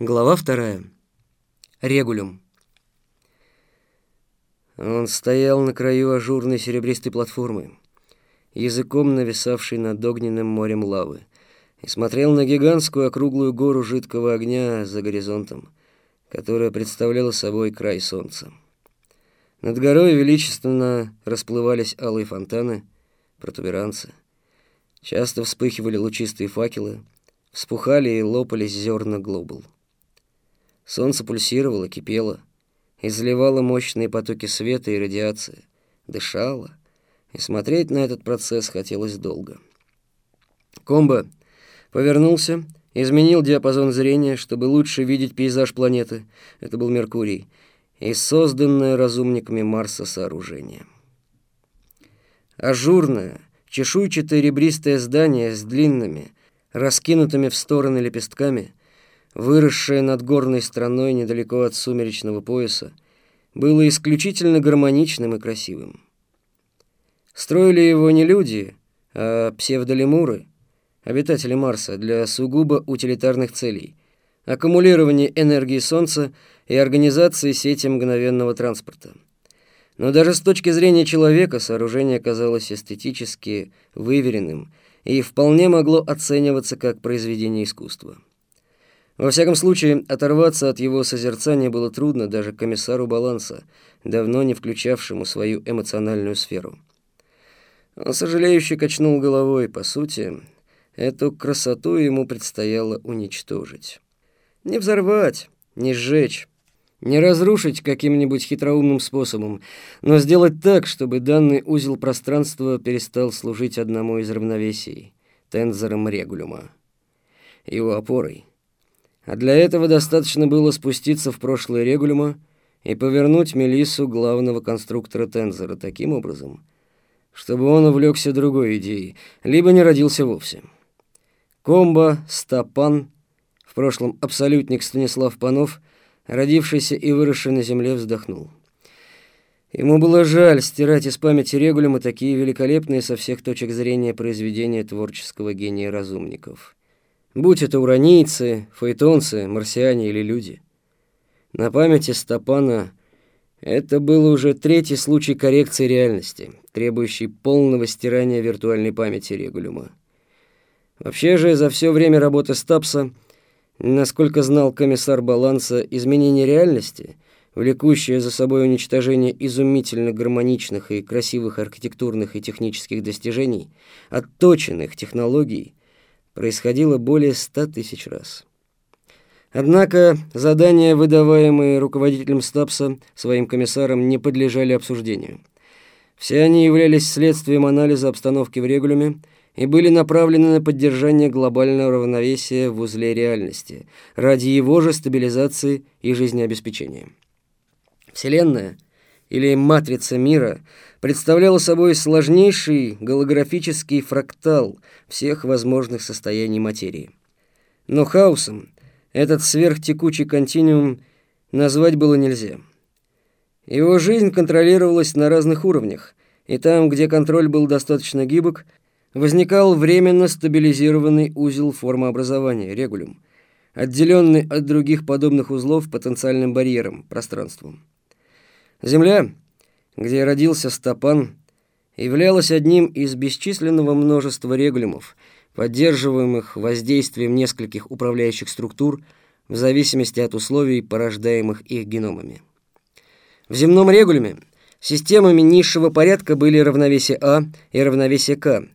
Глава вторая. Регулюм. Он стоял на краю ажурной серебристой платформы, языком нависавшей над огненным морем лавы, и смотрел на гигантскую округлую гору жидкого огня за горизонтом, которая представляла собой край солнца. Над горой величественно расплывались алые фонтаны, протуберанцы. Часто вспыхивали лучистые факелы, вспухали и лопались зерна глобул. Солнце пульсировало, кипело, изливало мощные потоки света и радиации, дышало, и смотреть на этот процесс хотелось долго. Комбо повернулся, изменил диапазон зрения, чтобы лучше видеть пейзаж планеты, это был Меркурий, и созданное разумниками Марса сооружение. Ажурное, чешуйчатое ребристое здание с длинными, раскинутыми в стороны лепестками — выросшее над горной страной недалеко от сумеречного пояса, было исключительно гармоничным и красивым. Строили его не люди, а псевдолемуры, обитатели Марса, для сугубо утилитарных целей, аккумулирования энергии Солнца и организации сети мгновенного транспорта. Но даже с точки зрения человека сооружение казалось эстетически выверенным и вполне могло оцениваться как произведение искусства. Во всяком случае, оторваться от его созерцания было трудно даже комиссару баланса, давно не включавшему свою эмоциональную сферу. Он сожалеюще качнул головой, по сути, эту красоту ему предстояло уничтожить. Не взорвать, не сжечь, не разрушить каким-нибудь хитроумным способом, но сделать так, чтобы данный узел пространства перестал служить одному из равновесий — тензором регулюма. Его опорой — а для этого достаточно было спуститься в прошлое регулюма и повернуть Мелиссу главного конструктора Тензора таким образом, чтобы он увлекся другой идеей, либо не родился вовсе. Комбо, Стапан, в прошлом абсолютник Станислав Панов, родившийся и выросший на земле, вздохнул. Ему было жаль стирать из памяти регулюма такие великолепные со всех точек зрения произведения творческого гения разумников — Будь это уранийцы, фаэтонцы, марсиане или люди. На памяти Стопана это был уже третий случай коррекции реальности, требующий полного стирания виртуальной памяти регулюма. Вообще же, за все время работы Стапса, насколько знал комиссар баланса, изменение реальности, влекущее за собой уничтожение изумительно гармоничных и красивых архитектурных и технических достижений, отточенных технологий, происходило более ста тысяч раз. Однако задания, выдаваемые руководителем Стапса своим комиссарам, не подлежали обсуждению. Все они являлись следствием анализа обстановки в регулюме и были направлены на поддержание глобального равновесия в узле реальности ради его же стабилизации и жизнеобеспечения. Вселенная или матрица мира представляла собой сложнейший голографический фрактал всех возможных состояний материи. Но хаосом этот сверхтекучий континуум назвать было нельзя. Его жизнь контролировалась на разных уровнях, и там, где контроль был достаточно гибок, возникал временно стабилизированный узел формообразования, регулюм, отделенный от других подобных узлов потенциальным барьером, пространством. Земля, где родился Стопан, являлась одним из бесчисленного множества регулюмов, поддерживаемых воздействием нескольких управляющих структур в зависимости от условий, порождаемых их геномами. В земном регулюме системами низшего порядка были равновесие А и равновесие К,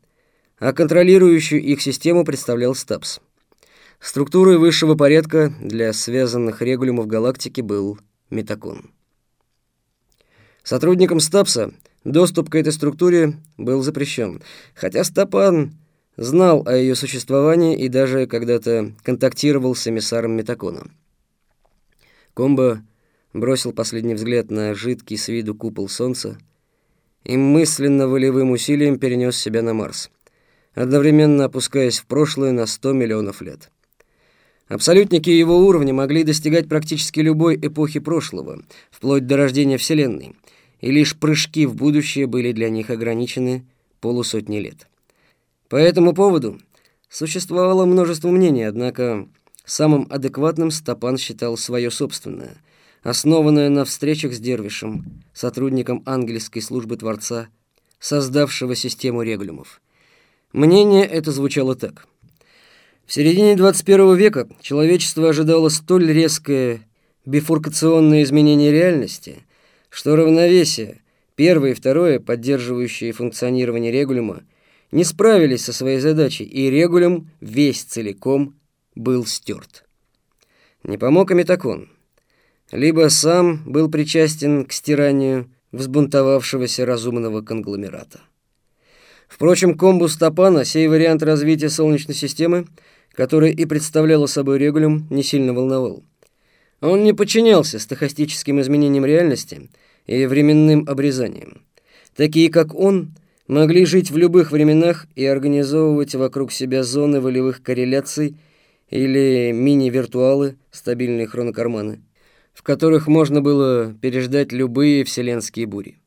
а контролирующую их систему представлял СТАПС. Структурой высшего порядка для связанных регулюмов галактики был метакон. Сотрудникам Стапса доступ к этой структуре был запрещен, хотя Стапан знал о ее существовании и даже когда-то контактировал с эмиссаром Метакона. Комбо бросил последний взгляд на жидкий с виду купол Солнца и мысленно волевым усилием перенес себя на Марс, одновременно опускаясь в прошлое на 100 миллионов лет. Абсолютники его уровня могли достигать практически любой эпохи прошлого, вплоть до рождения Вселенной — и лишь прыжки в будущее были для них ограничены полусотни лет. По этому поводу существовало множество мнений, однако самым адекватным Стопан считал свое собственное, основанное на встречах с Дервишем, сотрудником ангельской службы Творца, создавшего систему регулюмов. Мнение это звучало так. В середине 21 века человечество ожидало столь резкое бифуркационное изменение реальности, что равновесие, первое и второе, поддерживающие функционирование регулюма, не справились со своей задачей, и регулюм весь целиком был стерт. Не помог и Метакон. Либо сам был причастен к стиранию взбунтовавшегося разумного конгломерата. Впрочем, комбус Топана, сей вариант развития Солнечной системы, который и представляла собой регулюм, не сильно волновал. Он не подчинялся стохастическим изменениям реальности и временным обрезаниям. Такие, как он, могли жить в любых временах и организовывать вокруг себя зоны волевых корреляций или мини-виртуалы, стабильные хронокарманы, в которых можно было переждать любые вселенские бури.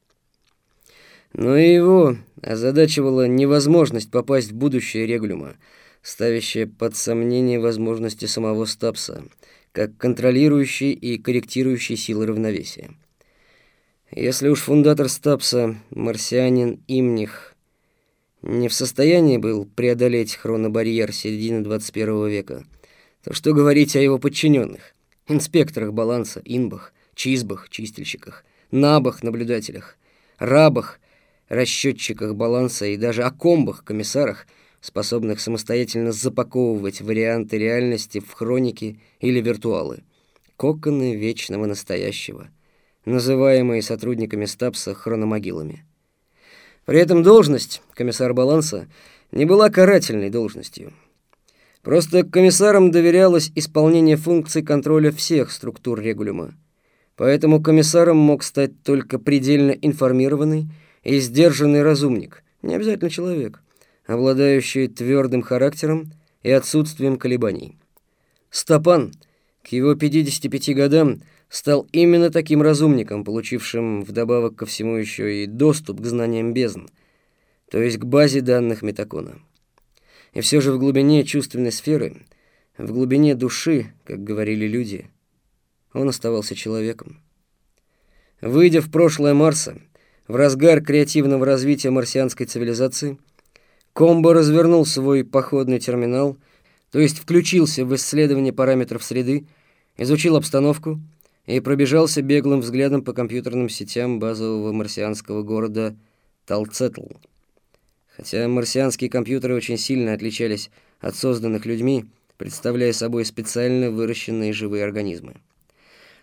Но и его озадачивала невозможность попасть в будущее регулюма, ставящее под сомнение возможности самого Стапса, как контролирующей и корректирующей силы равновесия. Если уж фундатор Стапса, марсианин Имних, не в состоянии был преодолеть хронобарьер середины 21 века, то что говорить о его подчиненных, инспекторах баланса, инбах, чизбах, чистильщиках, набах, наблюдателях, рабах, расчетчиках баланса и даже о комбах, комиссарах, способных самостоятельно запаковывать варианты реальности в хроники или виртуалы, коконы вечного настоящего — называемые сотрудниками Стапса хрономогилами. При этом должность, комиссар баланса, не была карательной должностью. Просто комиссарам доверялось исполнение функций контроля всех структур регулюма. Поэтому комиссаром мог стать только предельно информированный и сдержанный разумник, не обязательно человек, обладающий твердым характером и отсутствием колебаний. Стопан к его 55 годам стал именно таким разумником, получившим вдобавок ко всему еще и доступ к знаниям бездн, то есть к базе данных Метакона. И все же в глубине чувственной сферы, в глубине души, как говорили люди, он оставался человеком. Выйдя в прошлое Марса, в разгар креативного развития марсианской цивилизации, Комбо развернул свой походный терминал, то есть включился в исследование параметров среды, изучил обстановку и пробежался беглым взглядом по компьютерным сетям базового марсианского города Талцетл. Хотя марсианские компьютеры очень сильно отличались от созданных людьми, представляя собой специально выращенные живые организмы.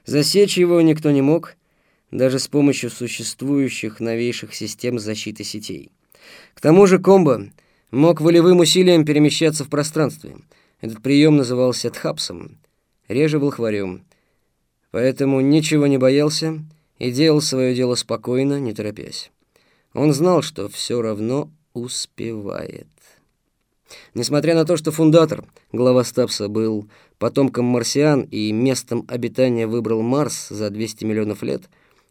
Засечь его никто не мог, даже с помощью существующих новейших систем защиты сетей. К тому же комбо мог волевым усилием перемещаться в пространстве. Этот прием назывался тхапсом, реже волхварем, поэтому ничего не боялся и делал свое дело спокойно, не торопясь. Он знал, что все равно успевает. Несмотря на то, что фундатор, глава Стапса, был потомком марсиан и местом обитания выбрал Марс за 200 миллионов лет,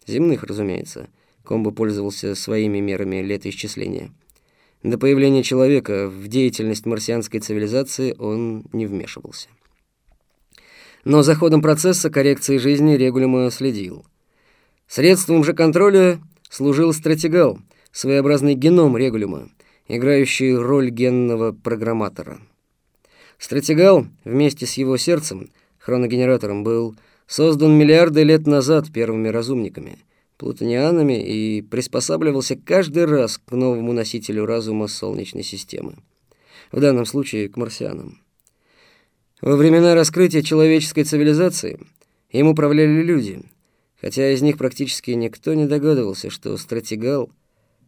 земных, разумеется, Комбо пользовался своими мерами летоисчисления. До появления человека в деятельность марсианской цивилизации он не вмешивался. Но за ходом процесса коррекции жизни регулима следил. Средством же контроля служил стратегал, своеобразный геном регулима, играющий роль генного программатора. Стратегал вместе с его сердцем, хроногенератором, был создан миллиарды лет назад первыми разумниками, плутонианами и приспосабливался каждый раз к новому носителю разума Солнечной системы, в данном случае к марсианам. Во времена раскрытия человеческой цивилизации им управляли люди, хотя из них практически никто не догадывался, что стратегал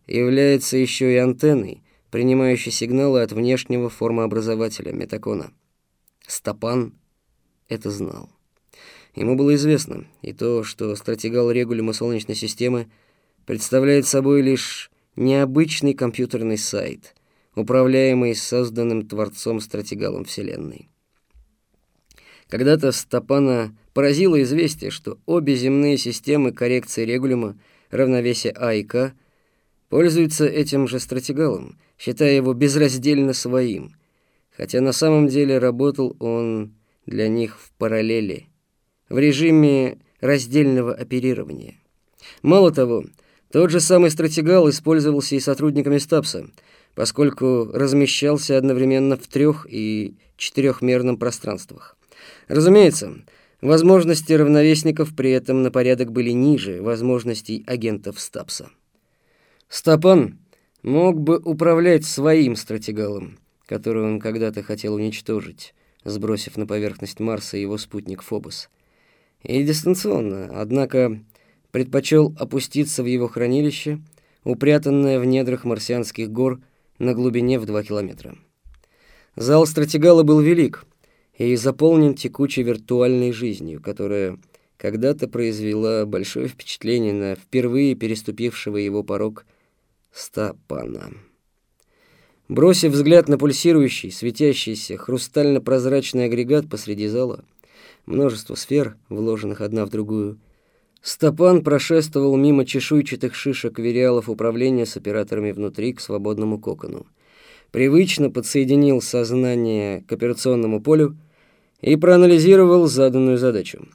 является еще и антенной, принимающей сигналы от внешнего формообразователя метакона. Стопан это знал. Ему было известно и то, что стратегал регулима Солнечной системы представляет собой лишь необычный компьютерный сайт, управляемый созданным Творцом стратегалом Вселенной. Когда-то Стопана поразило известие, что обе земные системы коррекции регулима равновесия А и К пользуются этим же стратегалом, считая его безраздельно своим, хотя на самом деле работал он для них в параллели, в режиме раздельного оперирования. Мало того, тот же самый стратегал использовался и сотрудниками Стапса, поскольку размещался одновременно в трех- и четырехмерном пространствах. Разумеется, возможности равновесников при этом на порядок были ниже возможностей агентов Стапса. Стапан мог бы управлять своим стратегалом, который он когда-то хотел уничтожить, сбросив на поверхность Марса его спутник Фобос. И дистанционно, однако предпочел опуститься в его хранилище, упрятанное в недрах марсианских гор на глубине в 2 километра. Зал стратегала был велик и заполнен текучей виртуальной жизнью, которая когда-то произвела большое впечатление на впервые переступившего его порог Стапана. Бросив взгляд на пульсирующий, светящийся, хрустально-прозрачный агрегат посреди зала, множество сфер, вложенных одна в другую, Стапан прошествовал мимо чешуйчатых шишек вериалов управления с операторами внутри к свободному кокону. Привычно подсоединил сознание к операционному полю и проанализировал заданную задачу.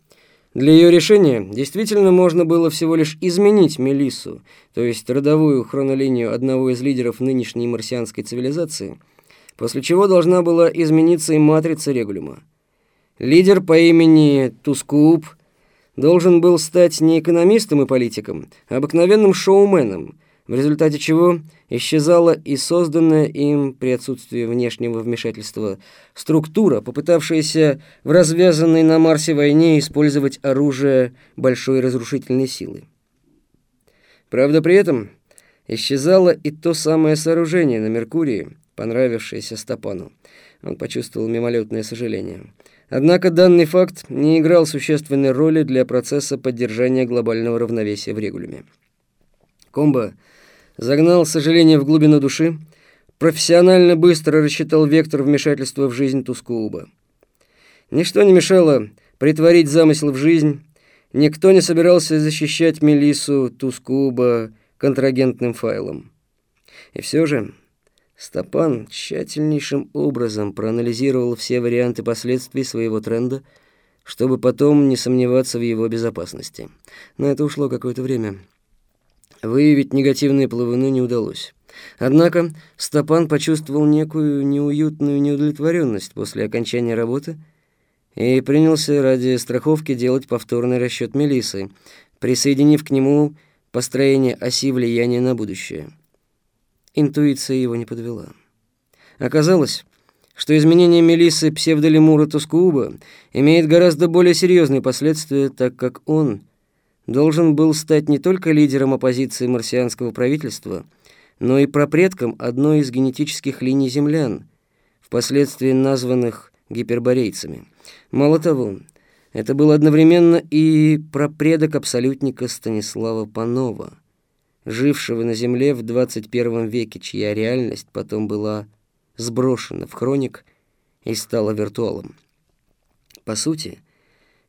Для ее решения действительно можно было всего лишь изменить Мелиссу, то есть родовую хронолинию одного из лидеров нынешней марсианской цивилизации, после чего должна была измениться и матрица регулюма. Лидер по имени Тускууп – должен был стать не экономистом и политиком, а обыкновенным шоуменом, в результате чего исчезала и созданная им при отсутствии внешнего вмешательства структура, попытавшаяся в развязанной на Марсе войне использовать оружие большой разрушительной силы. Правда, при этом исчезало и то самое сооружение на Меркурии, понравившееся Стопану. Он почувствовал мимолетное сожаление – Однако данный факт не играл существенной роли для процесса поддержания глобального равновесия в регулюме. Комбо загнал сожаление в глубину души, профессионально быстро рассчитал вектор вмешательства в жизнь Тускууба. Ничто не мешало притворить замысел в жизнь, никто не собирался защищать Мелису Тускууба контрагентным файлом. И все же... Стопан тщательнейшим образом проанализировал все варианты последствий своего тренда, чтобы потом не сомневаться в его безопасности. На это ушло какое-то время. Выявить негативные плавыны не удалось. Однако Стопан почувствовал некую неуютную неудовлетворенность после окончания работы и принялся ради страховки делать повторный расчет Мелисы, присоединив к нему построение оси влияния на будущее. Интуиция его не подвела. Оказалось, что изменение Мелиссы псевдолемура Тускууба имеет гораздо более серьезные последствия, так как он должен был стать не только лидером оппозиции марсианского правительства, но и пропредком одной из генетических линий землян, впоследствии названных гиперборейцами. Мало того, это был одновременно и пропредок абсолютника Станислава Панова – жившего на Земле в 21 веке, чья реальность потом была сброшена в хроник и стала виртуалом. По сути,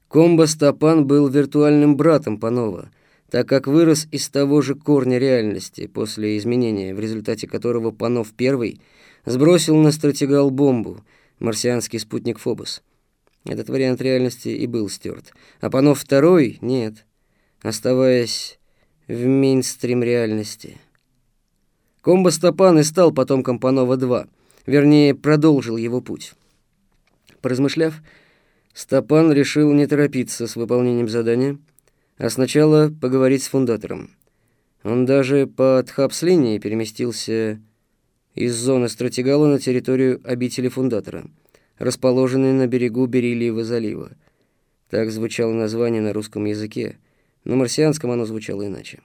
Комбо Стапан был виртуальным братом Панова, так как вырос из того же корня реальности после изменения, в результате которого Панов I сбросил на стратегал бомбу, марсианский спутник Фобос. Этот вариант реальности и был стерт. А Панов II — нет, оставаясь в мейнстрим реальности. Комбо Стопан и стал потомком Панова-2, вернее, продолжил его путь. Поразмышляв, Стопан решил не торопиться с выполнением задания, а сначала поговорить с фундатором. Он даже по Тхапс-линии переместился из зоны стратегала на территорию обители фундатора, расположенной на берегу Бериллиева залива. Так звучало название на русском языке, на марсианском оно звучало иначе.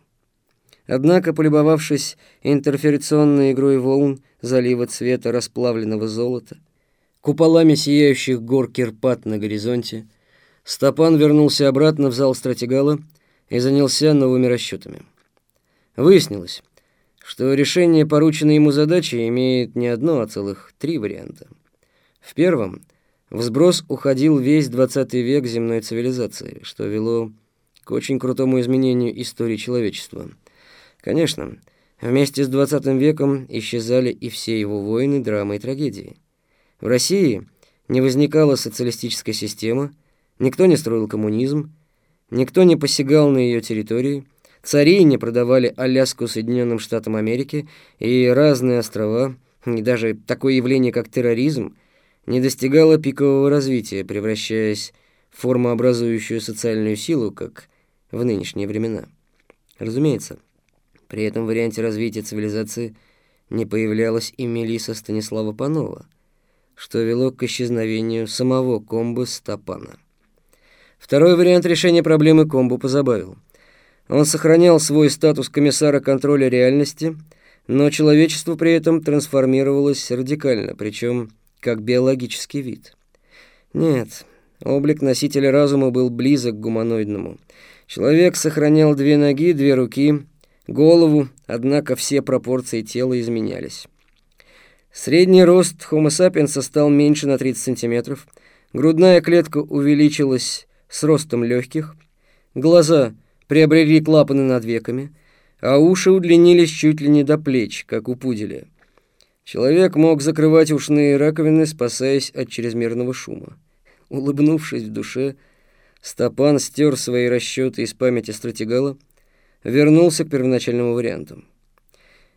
Однако, полюбовавшись интерферационной игрой волн залива цвета расплавленного золота, куполами сияющих гор Кирпат на горизонте, Стопан вернулся обратно в зал стратегала и занялся новыми расчетами. Выяснилось, что решение порученной ему задачи имеет не одно, а целых три варианта. В первом в сброс уходил весь 20 век земной цивилизации, что вело к очень крутому изменению истории человечества. Конечно, вместе с 20 веком исчезали и все его войны, драмы и трагедии. В России не возникала социалистическая система, никто не строил коммунизм, никто не посягал на ее территории, цари не продавали Аляску Соединенным Штатам Америки и разные острова, и даже такое явление, как терроризм, не достигало пикового развития, превращаясь в формообразующую социальную силу, как в нынешние времена. Разумеется, при этом варианте развития цивилизации не появлялась и Мелиса Станислава Панова, что вело к исчезновению самого комбо Стапана. Второй вариант решения проблемы комбо позабавил. Он сохранял свой статус комиссара контроля реальности, но человечество при этом трансформировалось радикально, причем как биологический вид. Нет, облик носителя разума был близок к гуманоидному – Человек сохранял две ноги, две руки, голову, однако все пропорции тела изменялись. Средний рост Homo sapiens стал меньше на 30 сантиметров, грудная клетка увеличилась с ростом легких, глаза приобрели клапаны над веками, а уши удлинились чуть ли не до плеч, как у пуделя. Человек мог закрывать ушные раковины, спасаясь от чрезмерного шума. Улыбнувшись в душе, Стопан стер свои расчеты из памяти стратегала, вернулся к первоначальному варианту.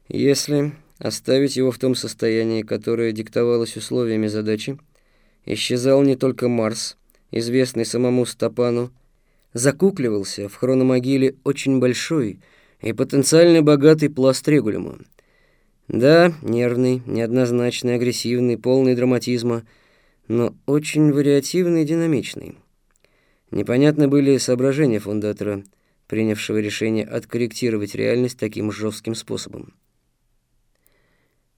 Если оставить его в том состоянии, которое диктовалось условиями задачи, исчезал не только Марс, известный самому Стопану, закукливался в хрономогиле очень большой и потенциально богатый пласт регулима. Да, нервный, неоднозначный, агрессивный, полный драматизма, но очень вариативный и динамичный. Непонятны были соображения фундатора, принявшего решение откорректировать реальность таким жестким способом.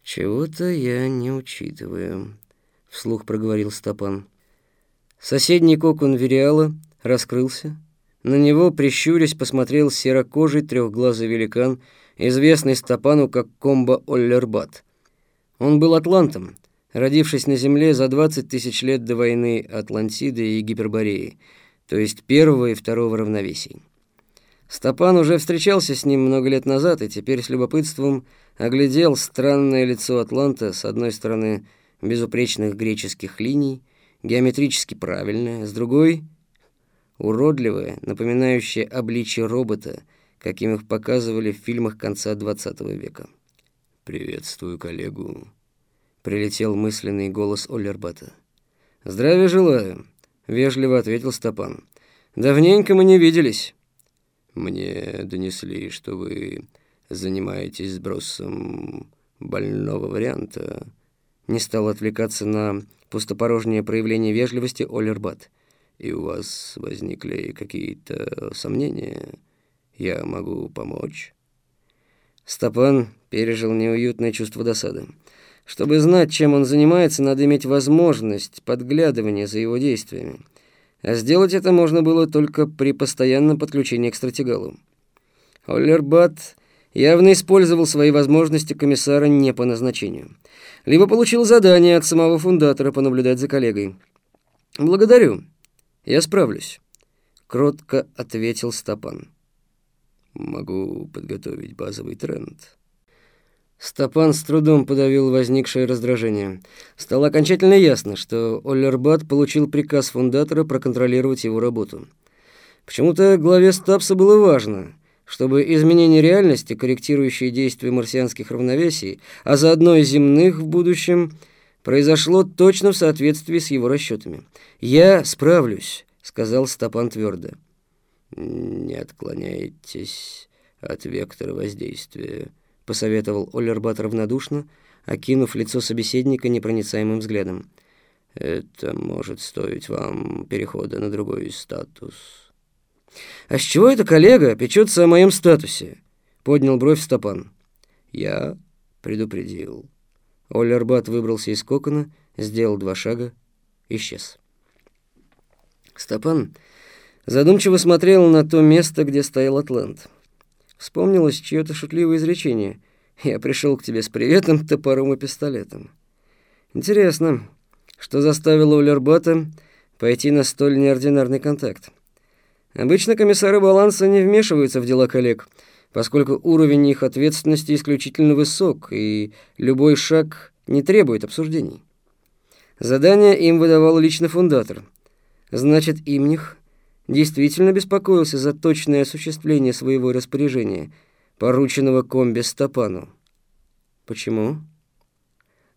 «Чего-то я не учитываю», — вслух проговорил Стопан. Соседний кокон Вериала раскрылся. На него, прищурясь, посмотрел серокожий трехглазый великан, известный Стопану как Комбо Оллербат. Он был атлантом, родившись на Земле за 20 тысяч лет до войны Атлантиды и Гипербореи, то есть первого и второго равновесий. Стопан уже встречался с ним много лет назад и теперь с любопытством оглядел странное лицо Атланта, с одной стороны безупречных греческих линий, геометрически правильное, с другой — уродливое, напоминающее обличие робота, каким их показывали в фильмах конца XX века. «Приветствую коллегу», — прилетел мысленный голос Оллербата. «Здравия желаю». — вежливо ответил Стопан. «Давненько мы не виделись». «Мне донесли, что вы занимаетесь сбросом больного варианта». Не стал отвлекаться на пустопорожнее проявление вежливости Оллербат. «И у вас возникли какие-то сомнения? Я могу помочь?» Стопан пережил неуютное чувство досады. Чтобы знать, чем он занимается, надо иметь возможность подглядывания за его действиями. А сделать это можно было только при постоянном подключении к стратегалу. Оллербат явно использовал свои возможности комиссара не по назначению. Либо получил задание от самого фундатора понаблюдать за коллегой. «Благодарю. Я справлюсь», — кротко ответил Стопан. «Могу подготовить базовый тренд». Стопан с трудом подавил возникшее раздражение. Стало окончательно ясно, что Оллербат получил приказ фундатора проконтролировать его работу. Почему-то главе Стапса было важно, чтобы изменение реальности, корректирующие действия марсианских равновесий, а заодно и земных в будущем, произошло точно в соответствии с его расчетами. «Я справлюсь», — сказал Стопан твердо. «Не отклоняйтесь от вектора воздействия», — посоветовал Оллербат равнодушно, окинув лицо собеседника непроницаемым взглядом. «Это может стоить вам перехода на другой статус». «А с чего это коллега печется о моем статусе?» — поднял бровь Стопан. «Я предупредил». Оллербат выбрался из кокона, сделал два шага, исчез. Стопан задумчиво смотрел на то место, где стоял Атлант. Вспомнилось чье-то шутливое изречение. «Я пришел к тебе с приветом, топором и пистолетом». Интересно, что заставило Улербата пойти на столь неординарный контакт. Обычно комиссары баланса не вмешиваются в дела коллег, поскольку уровень их ответственности исключительно высок, и любой шаг не требует обсуждений. Задание им выдавал лично фундатор. Значит, Имних действительно беспокоился за точное осуществление своего распоряжения, порученного комбе Стопану. Почему?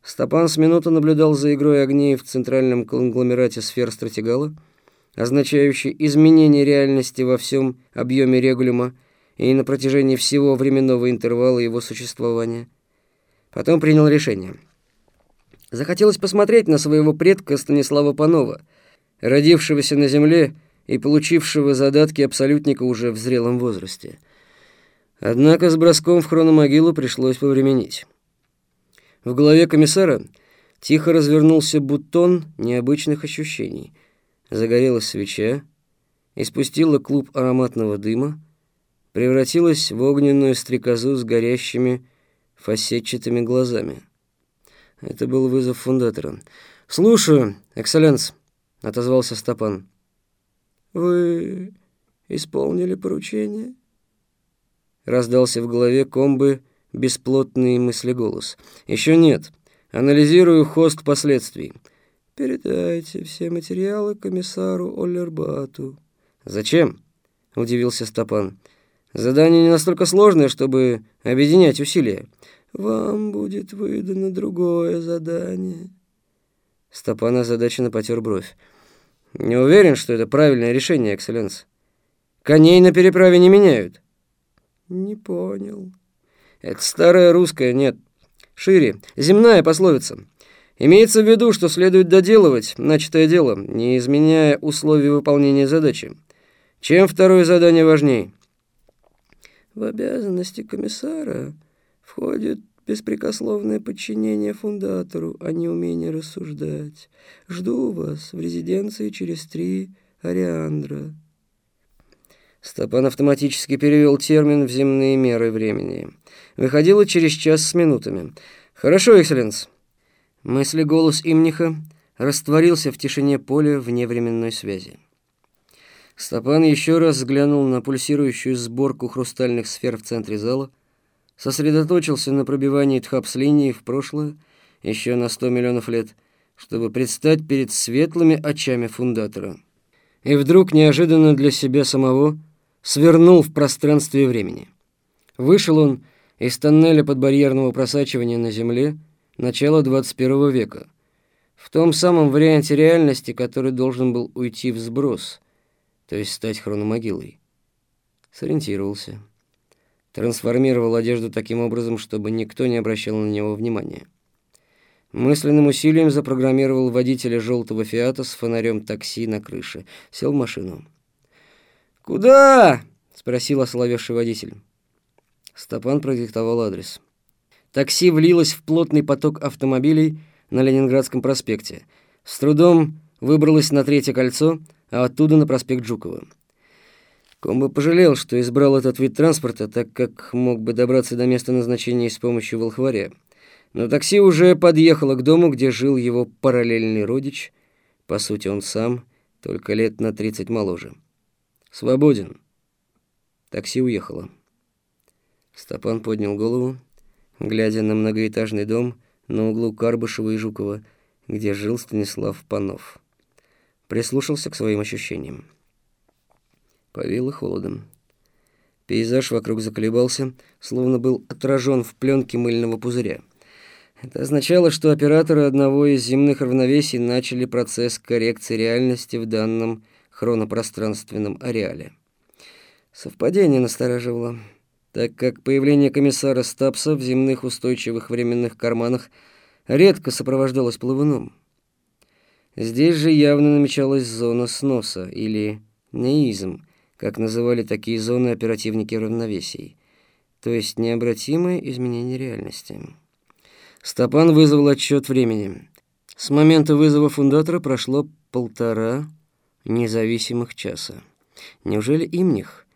Стопан с минуты наблюдал за игрой огней в центральном конгломерате сфер стратегала, означающей изменение реальности во всем объеме регулюма и на протяжении всего временного интервала его существования. Потом принял решение. Захотелось посмотреть на своего предка Станислава Панова, родившегося на земле и получившего задатки абсолютника уже в зрелом возрасте. Однако с броском в хрономогилу пришлось повременить. В голове комиссара тихо развернулся бутон необычных ощущений. Загорелась свеча, испустила клуб ароматного дыма, превратилась в огненную стрекозу с горящими фасетчатыми глазами. Это был вызов фундатора. «Слушаю, экселленс», — отозвался Стопан. «Вы исполнили поручение?» Раздался в голове комбы бесплотный мыслеголос. «Еще нет. Анализирую хост последствий». «Передайте все материалы комиссару Оллербату». «Зачем?» — удивился Стопан. «Задание не настолько сложное, чтобы объединять усилия». «Вам будет выдано другое задание». Стопан озадаченно потер бровь. «Не уверен, что это правильное решение, экселленс. Коней на переправе не меняют». «Не понял». Это старая русская, нет. Шире. Земная пословица. Имеется в виду, что следует доделывать начатое дело, не изменяя условий выполнения задачи. Чем второе задание важнее? В обязанности комиссара входит беспрекословное подчинение фундатору, а не умение рассуждать. Жду вас в резиденции через три Ариандра. Стопан автоматически перевел термин в земные меры времени. Выходило через час с минутами. «Хорошо, экселленс». Мысли голос Имниха растворился в тишине поля вневременной связи. Стопан еще раз взглянул на пульсирующую сборку хрустальных сфер в центре зала, сосредоточился на пробивании тхапс-линии в прошлое еще на сто миллионов лет, чтобы предстать перед светлыми очами фундатора. И вдруг, неожиданно для себя самого, свернул в пространстве и времени. Вышел он из тоннеля подбарьерного просачивания на Земле начала 21 века, в том самом варианте реальности, который должен был уйти в сброс, то есть стать хрономогилой. Сориентировался. Трансформировал одежду таким образом, чтобы никто не обращал на него внимания. Мысленным усилием запрограммировал водителя желтого «Фиата» с фонарем такси на крыше. Сел в машину. «Куда?» — спросил ословевший водитель. Стопан продиктовал адрес. Такси влилось в плотный поток автомобилей на Ленинградском проспекте. С трудом выбралось на третье кольцо, а оттуда на проспект Жукова. Комбо пожалел, что избрал этот вид транспорта, так как мог бы добраться до места назначения с помощью волхваря. Но такси уже подъехало к дому, где жил его параллельный родич, по сути он сам, только лет на 30 моложе. «Свободен». Такси уехало. Стопан поднял голову, глядя на многоэтажный дом на углу Карбышева и Жукова, где жил Станислав Панов. Прислушался к своим ощущениям. Повело холодом. Пейзаж вокруг заколебался, словно был отражен в пленке мыльного пузыря. Это означало, что операторы одного из земных равновесий начали процесс коррекции реальности в данном хронопространственном ареале. Совпадение настораживало, так как появление комиссара Стапса в земных устойчивых временных карманах редко сопровождалось плавуном. Здесь же явно намечалась зона сноса, или неизм, как называли такие зоны оперативники равновесий, то есть необратимое изменение реальности. Стопан вызвал отсчет времени. С момента вызова фундатора прошло полтора независимых часа. Неужели Имних,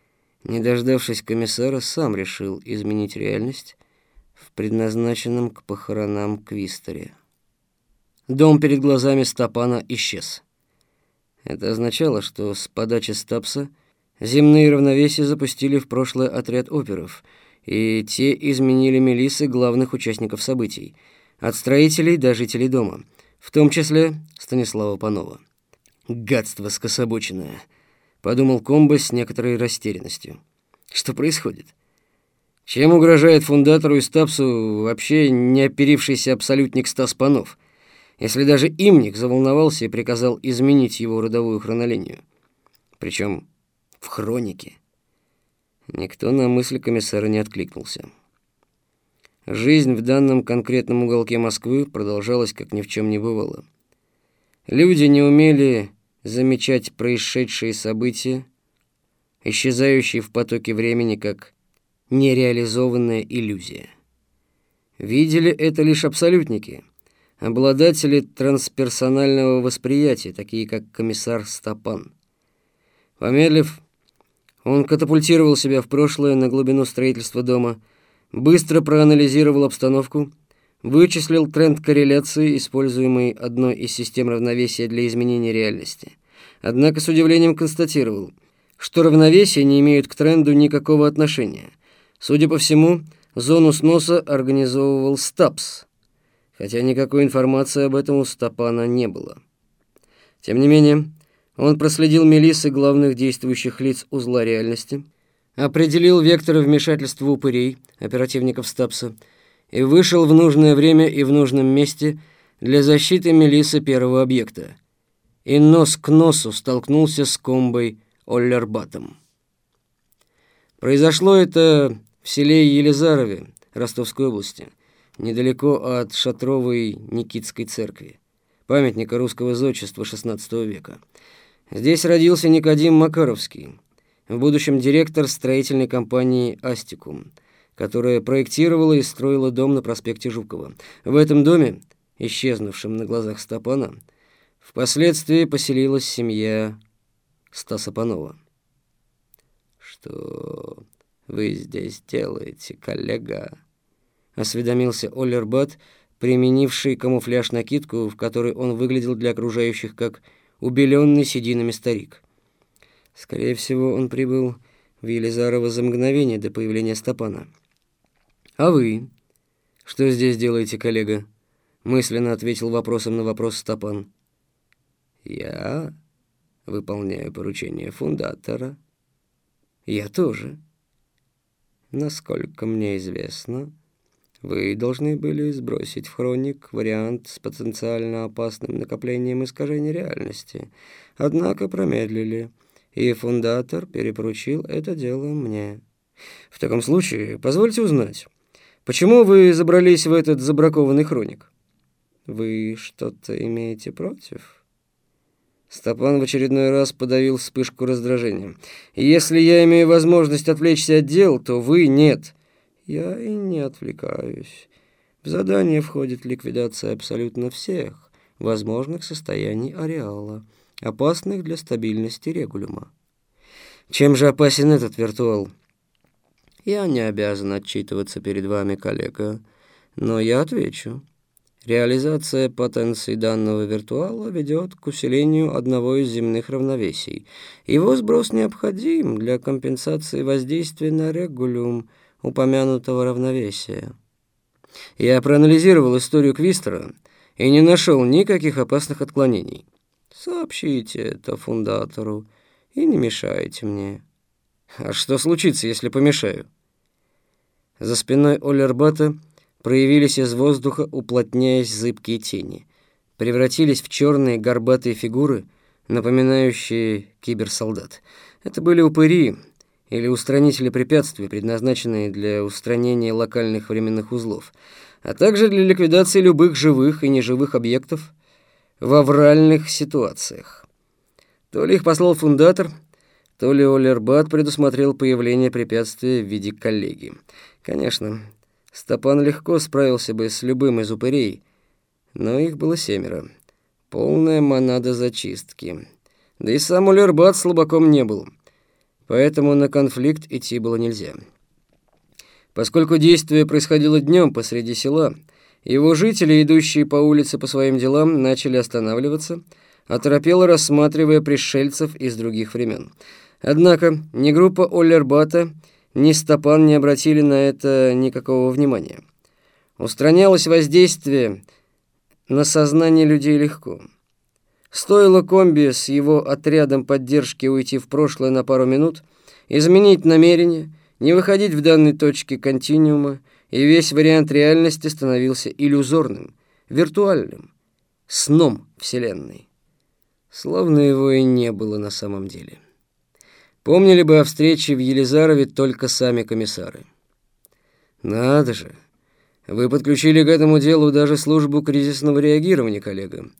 не дождавшись комиссара, сам решил изменить реальность в предназначенном к похоронам Квистере? Дом перед глазами Стопана исчез. Это означало, что с подачи Стапса земные равновесия запустили в прошлое отряд оперов, и те изменили мелисы главных участников событий, от строителей до жителей дома — в том числе Станислава Панова. «Гадство скособоченное», — подумал Комбо с некоторой растерянностью. «Что происходит?» Чем угрожает фундатору и Стапсу вообще не оперившийся абсолютник Стас Панов, если даже имник заволновался и приказал изменить его родовую хронолинию? Причем в хронике. Никто на мысль комиссара не откликнулся. Жизнь в данном конкретном уголке Москвы продолжалась, как ни в чем не бывало. Люди не умели замечать происшедшие события, исчезающие в потоке времени, как нереализованная иллюзия. Видели это лишь абсолютники, обладатели трансперсонального восприятия, такие как комиссар Стопан. Помедлив, он катапультировал себя в прошлое на глубину строительства дома, быстро проанализировал обстановку, вычислил тренд корреляции, используемый одной из систем равновесия для изменения реальности. Однако с удивлением констатировал, что равновесия не имеют к тренду никакого отношения – Судя по всему, зону сноса организовывал Стапс, хотя никакой информации об этом у Стапана не было. Тем не менее, он проследил Мелиссы главных действующих лиц узла реальности, определил векторы вмешательства упырей, оперативников Стапса, и вышел в нужное время и в нужном месте для защиты Мелисы первого объекта. И нос к носу столкнулся с комбой Оллербатом. Произошло это в селе Елизарове Ростовской области, недалеко от Шатровой Никитской церкви, памятника русского зодчества XVI века. Здесь родился Никодим Макаровский, в будущем директор строительной компании «Астикум», которая проектировала и строила дом на проспекте Жукова. В этом доме, исчезнувшем на глазах Стопана, впоследствии поселилась семья Стаса Панова. «Что вы здесь делаете, коллега?» — осведомился Оллербат, применивший камуфляж-накидку, в которой он выглядел для окружающих как убеленный сединами старик. Скорее всего, он прибыл в Елизарово за мгновение до появления Стопана. «А вы? Что здесь делаете, коллега?» — мысленно ответил вопросом на вопрос Стопан. «Я выполняю поручение фундатора». «Я тоже». Насколько мне известно, вы должны были сбросить в хроник вариант с потенциально опасным накоплением искажений реальности. Однако промедлили, и фундатор перепоручил это дело мне. В таком случае, позвольте узнать, почему вы забрались в этот забракованный хроник? Вы что-то имеете против?» Стопан в очередной раз подавил вспышку раздражения. «Если я имею возможность отвлечься от дел, то вы нет». «Я и не отвлекаюсь. В задание входит ликвидация абсолютно всех возможных состояний ареала, опасных для стабильности регулюма». «Чем же опасен этот виртуал?» «Я не обязан отчитываться перед вами, коллега, но я отвечу». Реализация потенции данного виртуала ведет к усилению одного из земных равновесий. Его сброс необходим для компенсации воздействия на регулюм упомянутого равновесия. Я проанализировал историю Квистера и не нашел никаких опасных отклонений. Сообщите это фундатору и не мешайте мне. А что случится, если помешаю? За спиной Оллербата проявились из воздуха, уплотняясь зыбкие тени. Превратились в черные горбатые фигуры, напоминающие киберсолдат. Это были упыри или устранители препятствий, предназначенные для устранения локальных временных узлов, а также для ликвидации любых живых и неживых объектов в авральных ситуациях. То ли их послал фундатор, то ли Олербат предусмотрел появление препятствия в виде коллеги. Конечно, Стопан легко справился бы с любым из упырей, но их было семеро. Полная монада зачистки. Да и сам Улербат слабаком не был, поэтому на конфликт идти было нельзя. Поскольку действие происходило днем посреди села, его жители, идущие по улице по своим делам, начали останавливаться, оторопело рассматривая пришельцев из других времен. Однако ни группа Оллербата, ни Стопан не обратили на это никакого внимания. Устранялось воздействие на сознание людей легко. Стоило комби с его отрядом поддержки уйти в прошлое на пару минут, изменить намерение, не выходить в данной точке континуума, и весь вариант реальности становился иллюзорным, виртуальным, сном Вселенной. Словно его и не было на самом деле. Помнили бы о встрече в Елизарове только сами комиссары. Надо же! Вы подключили к этому делу даже службу кризисного реагирования, коллега.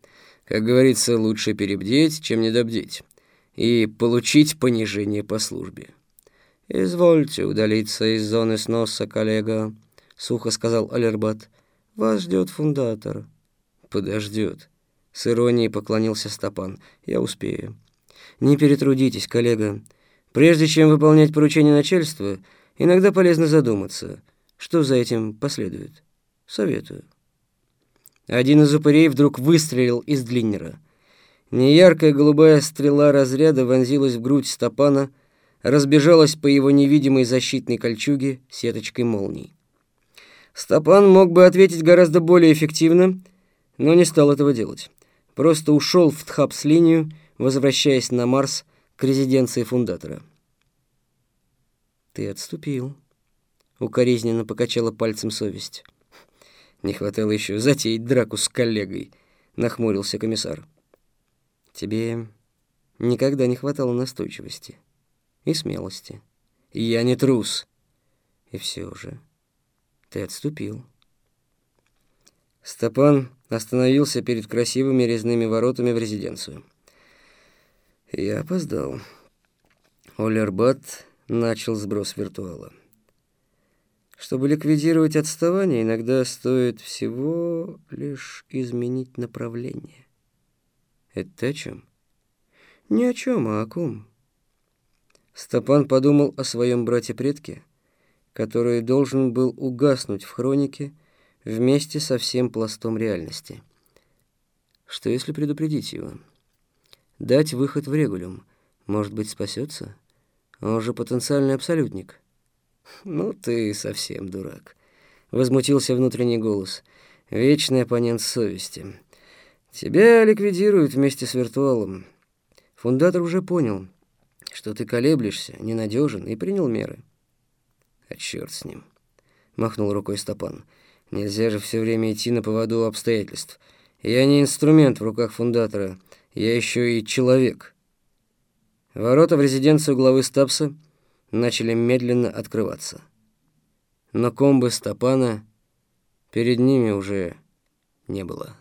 Как говорится, лучше перебдеть, чем недобдеть. И получить понижение по службе. «Извольте удалиться из зоны сноса, коллега», — сухо сказал Алербат. «Вас ждет фундатор». «Подождет». С иронией поклонился Стопан. «Я успею». «Не перетрудитесь, коллега. Прежде чем выполнять поручение начальства, иногда полезно задуматься, что за этим последует. Советую». Один из упырей вдруг выстрелил из длиннера. Неяркая голубая стрела разряда вонзилась в грудь Стопана, разбежалась по его невидимой защитной кольчуге сеточкой молний. Стопан мог бы ответить гораздо более эффективно, но не стал этого делать. Просто ушел в Тхапс-линию, возвращаясь на Марс к резиденции фундатора. «Ты отступил», — укоризненно покачала пальцем совесть. Не хватало еще затеять драку с коллегой, нахмурился комиссар. Тебе никогда не хватало настойчивости и смелости. Я не трус. И все же ты отступил. Степан остановился перед красивыми резными воротами в резиденцию. Я опоздал. Олербат начал сброс виртуала. Чтобы ликвидировать отставание, иногда стоит всего лишь изменить направление. Это о чем? Ни о чем, а о ком? Стопан подумал о своем брате-предке, который должен был угаснуть в хронике вместе со всем пластом реальности. Что если предупредить его? Дать выход в регулюм. Может быть, спасется? Он же потенциальный абсолютник. «Ну ты совсем дурак», — возмутился внутренний голос. «Вечный оппонент совести. Тебя ликвидируют вместе с виртуалом. Фундатор уже понял, что ты колеблешься, ненадежен, и принял меры». «А черт с ним», — махнул рукой Стопан. «Нельзя же все время идти на поводу обстоятельств. Я не инструмент в руках фундатора, я еще и человек». Ворота в резиденцию главы Стапса — начали медленно открываться. Но комбы Стопана перед ними уже не было.